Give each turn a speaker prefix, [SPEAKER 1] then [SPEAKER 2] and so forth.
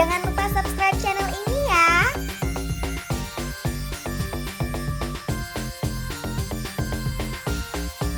[SPEAKER 1] Jangan lupa